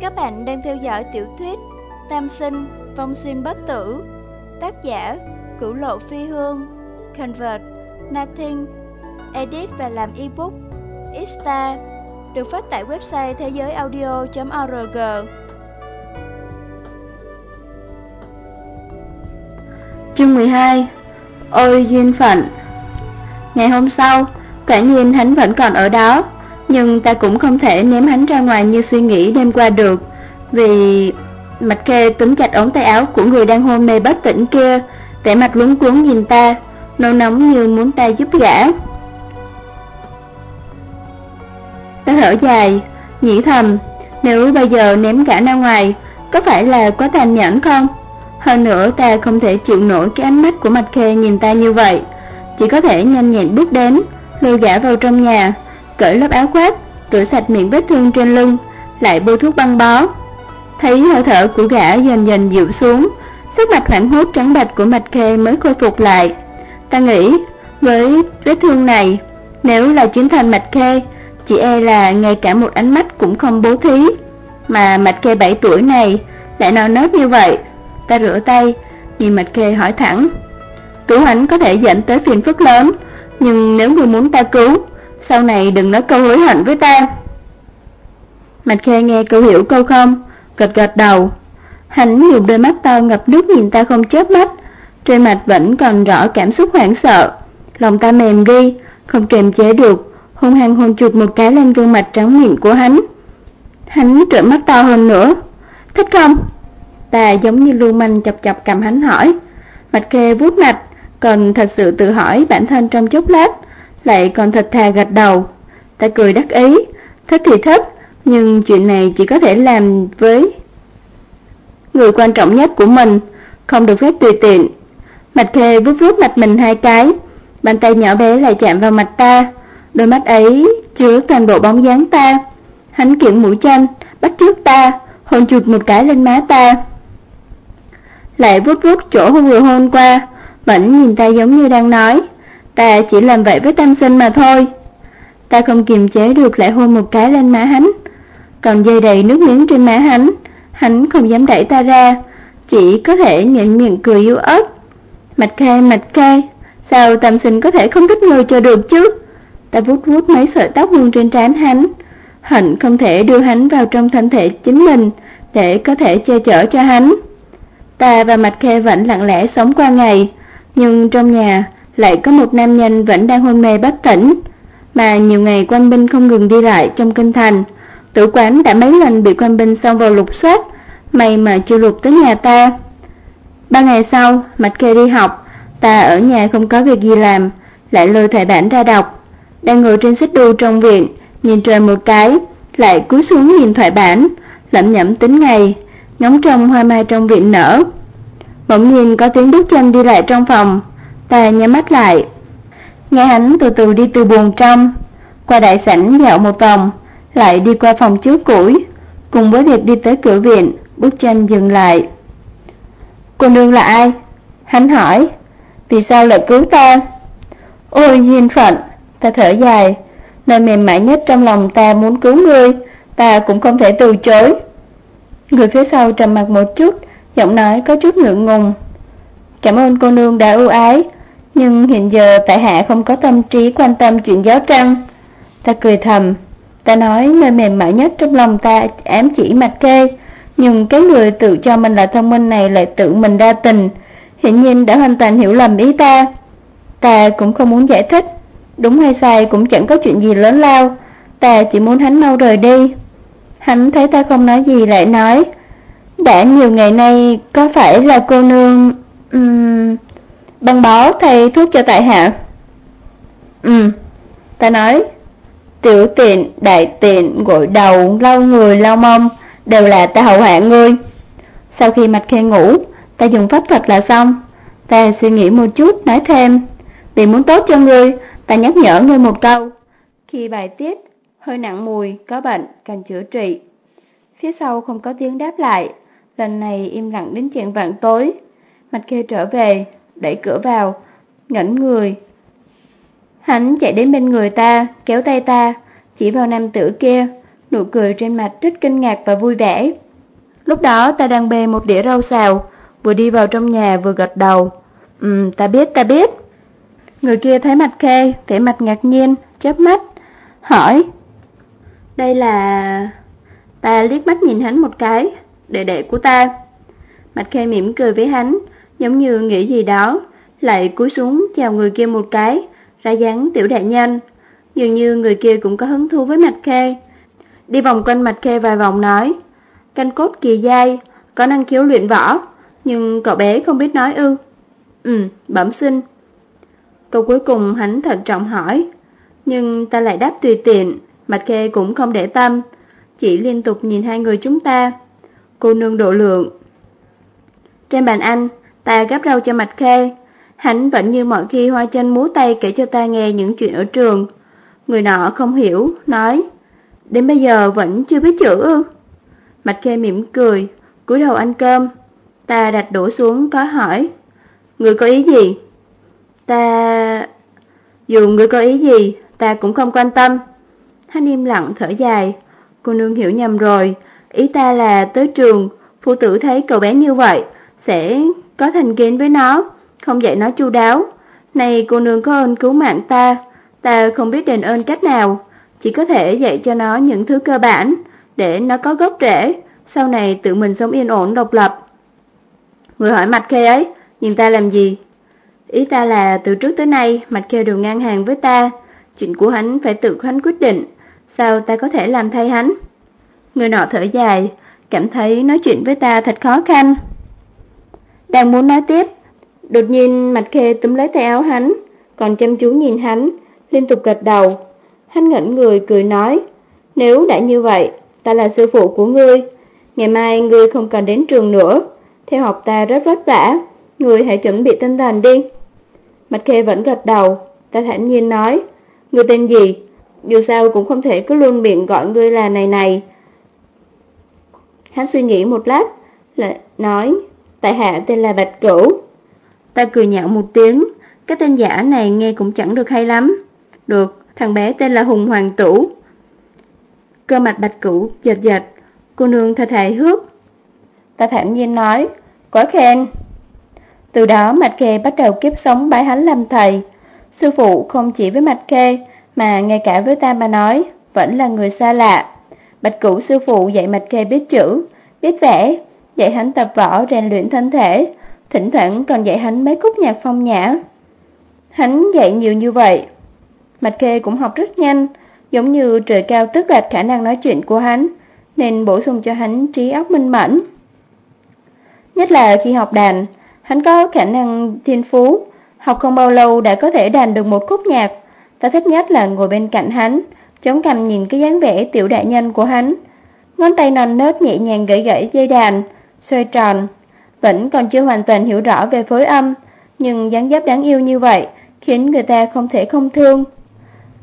Các bạn đang theo dõi tiểu thuyết Tam sinh, vong sinh bất tử Tác giả Cửu lộ phi hương Convert, Nothing Edit và làm ebook Ista Được phát tại website thế giới audio.org Chương 12 Ôi duyên phận. Ngày hôm sau, quả nhiên hắn vẫn còn ở đó. Nhưng ta cũng không thể ném hắn ra ngoài như suy nghĩ đêm qua được. Vì... Mạch kê túm chặt ống tay áo của người đang hôn mê bất tỉnh kia, Vẻ mặt luống cuống nhìn ta Nâu nóng như muốn ta giúp gã. Ta thở dài, Nghĩ thầm, Nếu bây giờ ném gã ra ngoài, Có phải là quá tàn nhẫn không? Hơn nữa ta không thể chịu nổi cái ánh mắt của Mạch Khê nhìn ta như vậy. Chỉ có thể nhanh nhẹn bước đến, Lôi gã vào trong nhà. Cởi lớp áo khoác Rửa sạch miệng vết thương trên lưng Lại bôi thuốc băng bó. Thấy hơi thở của gã dần dần dịu xuống Sắc mặt hoảng hốt trắng bạch của Mạch Khê mới khôi phục lại. Ta nghĩ với vết thương này Nếu là chính thành Mạch Khê Chỉ e là ngay cả một ánh mắt cũng không bố thí. Mà Mạch Khê 7 tuổi này Lại non nớt như vậy. Ta rửa tay, nhìn Mạch Khê hỏi thẳng. Cứu hắn có thể dẫn tới phiền phức lớn, nhưng nếu người muốn ta cứu, sau này đừng nói câu hối hận với ta. Mạch Khê nghe câu hiểu câu không, gật gật đầu. Hắn dùng đôi mắt to ngập nước nhìn ta không chớp mắt, trên mặt vẫn còn rõ cảm xúc hoảng sợ. Lòng ta mềm đi, không kiềm chế được, hung hăng hôn chụt một cái lên gương mặt trắng mịn của hắn. Hắn trợn mắt to hơn nữa. Thích không? Ta giống như lưu manh chọc chọc cầm hắn hỏi Mạch khê vuốt mạch Còn thật sự tự hỏi bản thân trong chốc lát lại còn thật thà gật đầu. Ta cười đắc ý. Thích thì thích, Nhưng chuyện này chỉ có thể làm với Người quan trọng nhất của mình Không được phép tùy tiện. Mạch khê vuốt vuốt mặt mình hai cái Bàn tay nhỏ bé lại chạm vào mặt ta. Đôi mắt ấy chứa toàn bộ bóng dáng ta. Hắn kiện mũi chanh Bắt trước ta Hôn chụt một cái lên má ta. Lại vuốt vuốt chỗ vừa hôn qua, vẫn nhìn ta giống như đang nói, ta chỉ làm vậy với tam sinh mà thôi. Ta không kiềm chế được lại hôn một cái lên má hắn, còn dây đầy nước miếng trên má hắn, hắn không dám đẩy ta ra, chỉ có thể nhịn miệng cười yếu ớt. Mạch khai, mạch khai, sao tam sinh có thể không thích người cho được chứ? Ta vuốt vuốt mấy sợi tóc vương trên trán hắn, hận không thể đưa hắn vào trong thân thể chính mình để có thể che chở cho hắn. Ta và Mạch Khê vẫn lặng lẽ sống qua ngày, nhưng trong nhà lại có một nam nhân vẫn đang hôn mê bất tỉnh, mà nhiều ngày quan binh không ngừng đi lại trong kinh thành. Tử quán đã mấy lần bị quan binh xông vào lục soát, may mà chưa lục tới nhà ta. Ba ngày sau, Mạch kê đi học, ta ở nhà không có việc gì làm, lại lôi thẻ bản ra đọc. Đang ngồi trên xích đu trong viện, nhìn trời một cái, lại cúi xuống nhìn thoại bản, lẩm nhẩm tính ngày, ngóng trông hoa mai trong viện nở. Bỗng nhiên có tiếng bước chân đi lại trong phòng, ta nhắm mắt lại. Nghe hắn từ từ đi từ buồng trong, qua đại sảnh dạo một vòng, lại đi qua phòng trước củi, cùng với việc đi tới cửa viện, bước chân dừng lại. Cô nương là ai? Hắn hỏi, vì sao lại cứu ta? Ôi duyên phận, ta thở dài, nơi mềm mại nhất trong lòng ta muốn cứu ngươi, ta cũng không thể từ chối. Người phía sau trầm mặt một chút, giọng nói có chút ngượng ngùng. Cảm ơn cô nương đã ưu ái, nhưng hiện giờ tại hạ không có tâm trí quan tâm chuyện giáo trăng. Ta cười thầm, ta nói nơi mềm mại nhất trong lòng ta ám chỉ mặt kê, nhưng cái người tự cho mình là thông minh này lại tự mình đa tình, hiện nhiên đã hoàn toàn hiểu lầm ý ta. Ta cũng không muốn giải thích, đúng hay sai cũng chẳng có chuyện gì lớn lao, ta chỉ muốn hắn mau rời đi. Hắn thấy ta không nói gì lại nói Đã nhiều ngày nay có phải là cô nương Uhm Băng bó thay thuốc cho tại hạ. Ừ Ta nói Tiểu tiện, đại tiện, gội đầu, lau người, lau mông Đều là ta hậu hạ ngươi. Sau khi mạch khe ngủ Ta dùng pháp thuật là xong. Ta suy nghĩ một chút nói thêm Vì muốn tốt cho ngươi Ta nhắc nhở ngươi một câu. Khi bài tiết hơi nặng mùi, có bệnh, cần chữa trị. Phía sau không có tiếng đáp lại, lần này im lặng đến chuyện vạn tối. Mạch Khê trở về, đẩy cửa vào, ngẩn người. Hắn chạy đến bên người ta, kéo tay ta, chỉ vào nam tử kia, nụ cười trên mặt rất kinh ngạc và vui vẻ. Lúc đó ta đang bê một đĩa rau xào, vừa đi vào trong nhà vừa gật đầu. Ừm, ta biết, ta biết. Người kia thấy mặt khê, vẻ mặt ngạc nhiên, chớp mắt, hỏi. Đây là... Ta liếc mắt nhìn hắn một cái, đệ đệ của ta. Mặt khê mỉm cười với hắn, giống như nghĩ gì đó, lại cúi xuống chào người kia một cái, ra dáng tiểu đại nhân. Dường như người kia cũng có hứng thú với mạch khê. Đi vòng quanh mạch khê vài vòng nói, canh cốt kỳ dai, có năng khiếu luyện võ, nhưng cậu bé không biết nói ư. Ừ, bẩm sinh. Câu cuối cùng hắn thận trọng hỏi, nhưng ta lại đáp tùy tiện, mạch khê cũng không để tâm, chỉ liên tục nhìn hai người chúng ta. Cô nương độ lượng. Trên bàn ăn, ta gắp rau cho mạch khê, hắn vẫn như mọi khi hoa chân múa tay kể cho ta nghe những chuyện ở trường. Người nọ không hiểu, nói, đến bây giờ vẫn chưa biết chữ ư. Mặt khê mỉm cười, cúi đầu ăn cơm. Ta đặt đổ xuống có hỏi, người có ý gì? Ta... Dù người có ý gì, ta cũng không quan tâm. Hắn im lặng thở dài, cô nương hiểu nhầm rồi, ý ta là tới trường, phụ tử thấy cậu bé như vậy, sẽ có thành kiến với nó, không dạy nó chu đáo. Này cô nương có ơn cứu mạng ta, ta không biết đền ơn cách nào, chỉ có thể dạy cho nó những thứ cơ bản, để nó có gốc rễ, sau này tự mình sống yên ổn độc lập. Người hỏi mặt khê ấy, nhìn ta làm gì? Ý ta là từ trước tới nay mặt khê đều ngang hàng với ta, chuyện của hắn phải tự hắn quyết định, sao ta có thể làm thay hắn? Người nọ thở dài, cảm thấy nói chuyện với ta thật khó khăn. Đang muốn nói tiếp, đột nhiên mặt khê túm lấy tay áo hắn, còn chăm chú nhìn hắn, liên tục gật đầu. Hắn ngẩn người cười nói, nếu đã như vậy, ta là sư phụ của ngươi, ngày mai ngươi không cần đến trường nữa, theo học ta rất vất vả, ngươi hãy chuẩn bị tinh thần đi. Mặt khê vẫn gật đầu, ta thản nhiên nói, ngươi tên gì? Dù sao cũng không thể cứ luôn miệng gọi ngươi là này này. Hắn suy nghĩ một lát, lại nói, tại hạ tên là Bạch Cửu. Ta cười nhạo một tiếng, cái tên giả này nghe cũng chẳng được hay lắm. Được, thằng bé tên là Hùng Hoàng Tủ. Cơ mặt Bạch Cửu giật giật, cô nương thật hài hước. Ta thản nhiên nói, quá khen. Từ đó Mạch Kê bắt đầu kiếp sống bái hắn làm thầy. Sư phụ không chỉ với Mạch Kê, mà ngay cả với ta mà nói, vẫn là người xa lạ. Bạch Cửu sư phụ dạy Mạch Kê biết chữ, biết vẽ, dạy hắn tập võ rèn luyện thân thể, thỉnh thoảng còn dạy hắn mấy khúc nhạc phong nhã. Hắn dạy nhiều như vậy, Mạch Khê cũng học rất nhanh, giống như trời cao tức đoạt khả năng nói chuyện của hắn, nên bổ sung cho hắn trí óc minh mẫn. Nhất là khi học đàn, hắn có khả năng thiên phú, học không bao lâu đã có thể đàn được một khúc nhạc. Ta thích nhất là ngồi bên cạnh hắn, chống cằm nhìn cái dáng vẻ tiểu đại nhân của hắn. Ngón tay non nớt nhẹ nhàng gãy gãy dây đàn, xoay tròn. Vẫn còn chưa hoàn toàn hiểu rõ về phối âm, nhưng dáng dấp đáng yêu như vậy khiến người ta không thể không thương.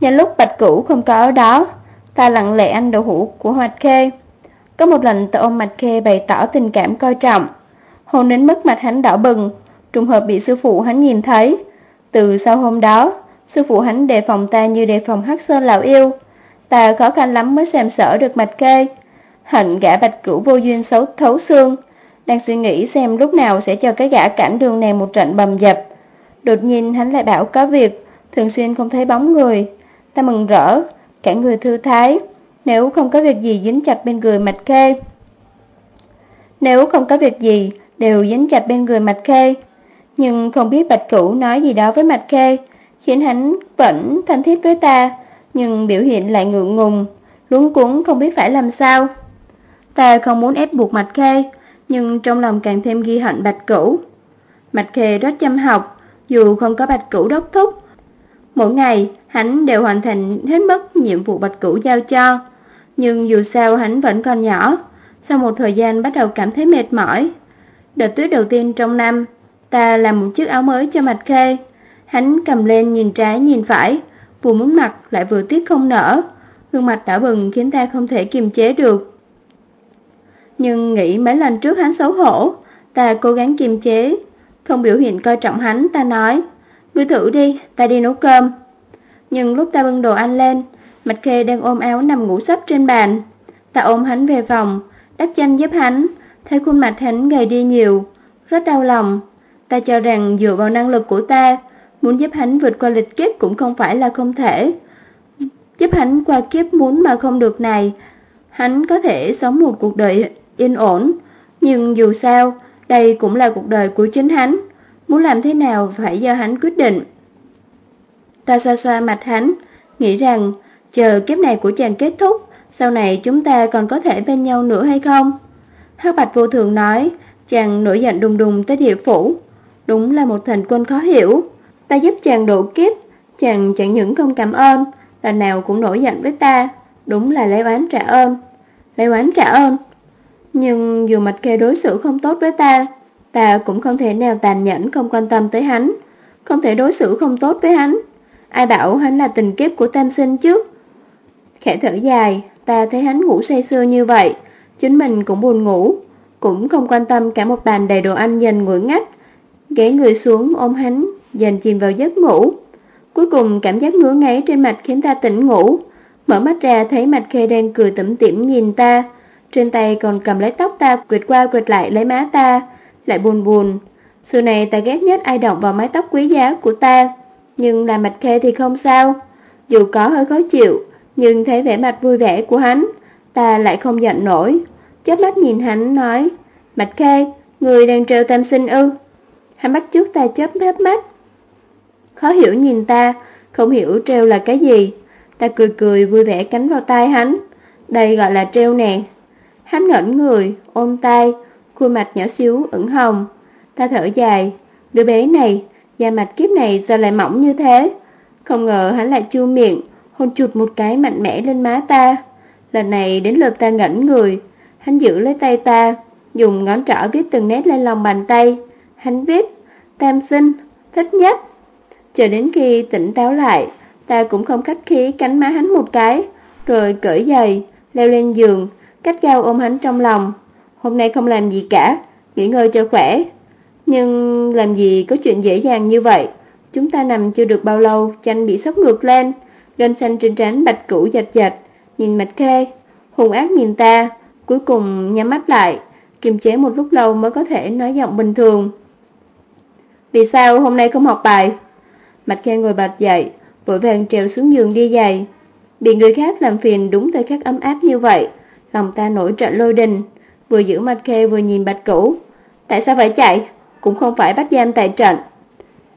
Nhân lúc Bạch Cửu không có ở đó, ta lặng lẽ ăn đậu hũ của Hoạch Khê. Có một lần ta ôm Mạch Khê bày tỏ tình cảm coi trọng, hôn đến mức mặt hắn đỏ bừng, trùng hợp bị sư phụ hắn nhìn thấy. Từ sau hôm đó, sư phụ hắn đề phòng ta như đề phòng hắc sơn lão yêu. Ta khó khăn lắm mới xem sở được Mạch Khê. Hạnh gã Bạch Cửu vô duyên xấu thấu xương, đang suy nghĩ xem lúc nào sẽ cho cái gã cảnh đường này một trận bầm dập. Đột nhiên hắn lại bảo có việc, thường xuyên không thấy bóng người. Ta mừng rỡ, cả người thư thái, nếu không có việc gì dính chặt bên người mạch khê. Nếu không có việc gì, đều dính chặt bên người mạch khê. Nhưng không biết bạch cửu nói gì đó với mạch khê, khiến hắn vẫn thân thiết với ta, nhưng biểu hiện lại ngượng ngùng, luống cuống không biết phải làm sao. Ta không muốn ép buộc mạch khê, nhưng trong lòng càng thêm ghi hận bạch cửu. Mạch khê rất chăm học, dù không có bạch cửu đốc thúc, Mỗi ngày, hắn đều hoàn thành hết mức nhiệm vụ bạch cửu giao cho. Nhưng dù sao hắn vẫn còn nhỏ, sau một thời gian bắt đầu cảm thấy mệt mỏi. Đợt tuyết đầu tiên trong năm, ta làm một chiếc áo mới cho mạch khê. Hắn cầm lên nhìn trái nhìn phải, vừa muốn mặc lại vừa tiếc không nở. Gương mặt đỏ bừng khiến ta không thể kiềm chế được. Nhưng nghĩ mấy lần trước hắn xấu hổ, ta cố gắng kiềm chế. Không biểu hiện coi trọng hắn, ta nói. Ngươi thử đi, ta đi nấu cơm. Nhưng lúc ta bưng đồ ăn lên, Mạch Khê đang ôm áo nằm ngủ sấp trên bàn. Ta ôm hắn về phòng, đắp chăn giúp hắn, thấy khuôn mặt hắn gầy đi nhiều, rất đau lòng. Ta cho rằng dựa vào năng lực của ta, muốn giúp hắn vượt qua lịch kiếp cũng không phải là không thể. Giúp hắn qua kiếp muốn mà không được này, hắn có thể sống một cuộc đời yên ổn, nhưng dù sao, đây cũng là cuộc đời của chính hắn, muốn làm thế nào phải do hắn quyết định. Ta xoa xoa mặt hắn, nghĩ rằng chờ kiếp này của chàng kết thúc, sau này chúng ta còn có thể bên nhau nữa hay không? Hắc Bạch vô thường nói, chàng nổi giận đùng đùng tới địa phủ. Đúng là một thành quân khó hiểu. Ta giúp chàng độ kiếp, chàng chẳng những không cảm ơn, lần nào cũng nổi giận với ta. Đúng là lấy oán trả ơn. Lấy oán trả ơn. Nhưng dù mạch kê đối xử không tốt với ta, ta cũng không thể nào tàn nhẫn không quan tâm tới hắn. Không thể đối xử không tốt với hắn. Ai bảo hắn là tình kiếp của tam sinh chứ? Khẽ thở dài, ta thấy hắn ngủ say sưa như vậy, chính mình cũng buồn ngủ, cũng không quan tâm cả một bàn đầy đồ ăn dành nguội ngắt. Ghé người xuống ôm hắn, dành chìm vào giấc ngủ. Cuối cùng cảm giác ngứa ngáy trên mặt khiến ta tỉnh ngủ. Mở mắt ra thấy mạch khê đang cười tủm tỉm nhìn ta, trên tay còn cầm lấy tóc ta quệt qua quệt lại lấy má ta, lại buồn buồn. Xưa này ta ghét nhất ai động vào mái tóc quý giá của ta, nhưng là mặt khê thì không sao. Dù có hơi khó chịu, nhưng thấy vẻ mặt vui vẻ của hắn, ta lại không giận nổi. Chớp mắt nhìn hắn nói, Mạch Khê, người đang trêu tam sinh ư. Hắn bắt trước ta chớp chớp mắt. Khó hiểu nhìn ta, không hiểu trêu là cái gì. Ta cười cười vui vẻ cánh vào tay hắn. Đây gọi là trêu nè. Hắn ngẩn người, ôm tay, khuôn mặt nhỏ xíu, ửng hồng. Ta thở dài, đứa bé này, da mặt kiếp này sao lại mỏng như thế? Không ngờ hắn lại chu miệng, hôn chụt một cái mạnh mẽ lên má ta. Lần này đến lượt ta ngẩn người, hắn giữ lấy tay ta, dùng ngón trỏ viết từng nét lên lòng bàn tay. Hắn viết, tam sinh, thích nhất. Chờ đến khi tỉnh táo lại, ta cũng không khách khí cánh má hắn một cái, rồi cởi giày, leo lên giường, cách gao ôm hắn trong lòng. Hôm nay không làm gì cả, nghỉ ngơi cho khỏe. Nhưng làm gì có chuyện dễ dàng như vậy. Chúng ta nằm chưa được bao lâu, chanh bị sốc ngược lên. Gân xanh trên trán bạch cũ dạch dạch nhìn mạch khê, hùng ác nhìn ta, cuối cùng nhắm mắt lại, kiềm chế một lúc lâu mới có thể nói giọng bình thường. Vì sao hôm nay không học bài? Mạch khe ngồi bạch dậy, vội vàng trèo xuống giường đi giày. Bị người khác làm phiền đúng thời khắc ấm áp như vậy, lòng ta nổi trận lôi đình, vừa giữ Mạch Khê vừa nhìn Bạch Cửu. Tại sao phải chạy? Cũng không phải bắt giam tại trận.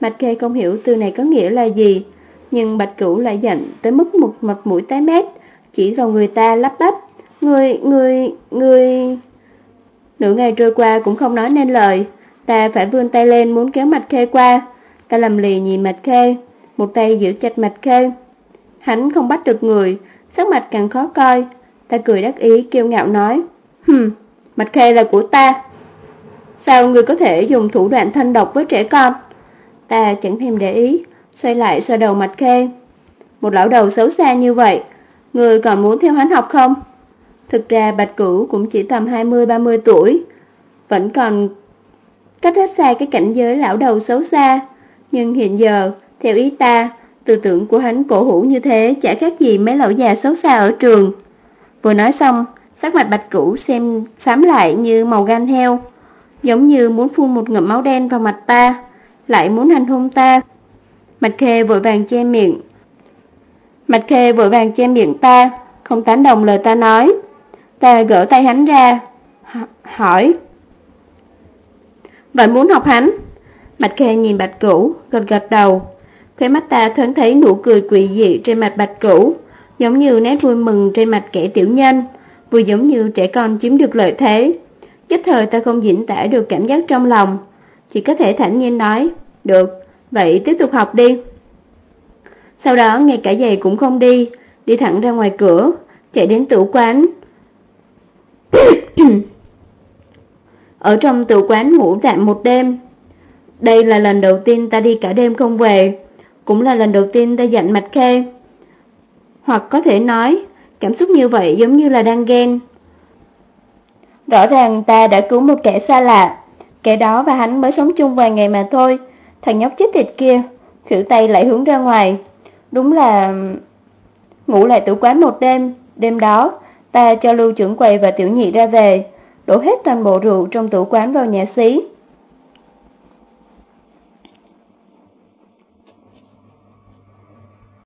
Mạch Khê không hiểu từ này có nghĩa là gì, nhưng Bạch Cửu lại giận tới mức một mặt mũi tái mét, chỉ vào người ta lắp bắp. Người, người, người... Nửa ngày trôi qua cũng không nói nên lời, ta phải vươn tay lên muốn kéo Mạch Khê qua. Ta lầm lì nhìn Mạch Khê, một tay giữ chặt Mạch Khê. Hắn không bắt được người, sắc mặt càng khó coi. Ta cười đắc ý kiêu ngạo nói, Hừm, Mạch Khê là của ta. Sao người có thể dùng thủ đoạn thanh độc với trẻ con? Ta chẳng thèm để ý, xoay lại xoa đầu Mạch Khê. Một lão đầu xấu xa như vậy, người còn muốn theo hắn học không? Thực ra Bạch Cửu cũng chỉ tầm 20-30 tuổi, vẫn còn cách hết xa cái cảnh giới lão đầu xấu xa. Nhưng hiện giờ, theo ý ta, tư tưởng của hắn cổ hủ như thế chả khác gì mấy lão già xấu xa ở trường. Vừa nói xong, sắc mặt Bạch Cửu xem xám lại như màu gan heo, giống như muốn phun một ngụm máu đen vào mặt ta, lại muốn hành hung ta. Mạch Khê vội vàng che miệng. Mạch Khê vội vàng che miệng ta, không tán đồng lời ta nói. Ta gỡ tay hắn ra, hỏi. Vẫn muốn học hắn? Bạch Khê nhìn Bạch Cửu, gật gật đầu. Khóe mắt ta thoáng thấy nụ cười quỷ dị trên mặt Bạch Cửu, giống như nét vui mừng trên mặt kẻ tiểu nhân, vừa giống như trẻ con chiếm được lợi thế. Nhất thời ta không diễn tả được cảm giác trong lòng, chỉ có thể thản nhiên nói, được, vậy tiếp tục học đi. Sau đó ngay cả giày cũng không đi, đi thẳng ra ngoài cửa, chạy đến tử quán. Ở trong tử quán ngủ tạm một đêm. Đây là lần đầu tiên ta đi cả đêm không về, cũng là lần đầu tiên ta dặn mạch khê. Hoặc có thể nói, cảm xúc như vậy giống như là đang ghen. Rõ ràng ta đã cứu một kẻ xa lạ, kẻ đó và hắn mới sống chung vài ngày mà thôi, thằng nhóc chết tiệt kia, khử tay lại hướng ra ngoài. Đúng là... Ngủ lại tử quán một đêm, đêm đó, Ta cho lưu trưởng quầy và tiểu nhị ra về, đổ hết toàn bộ rượu trong tử quán vào nhà xí.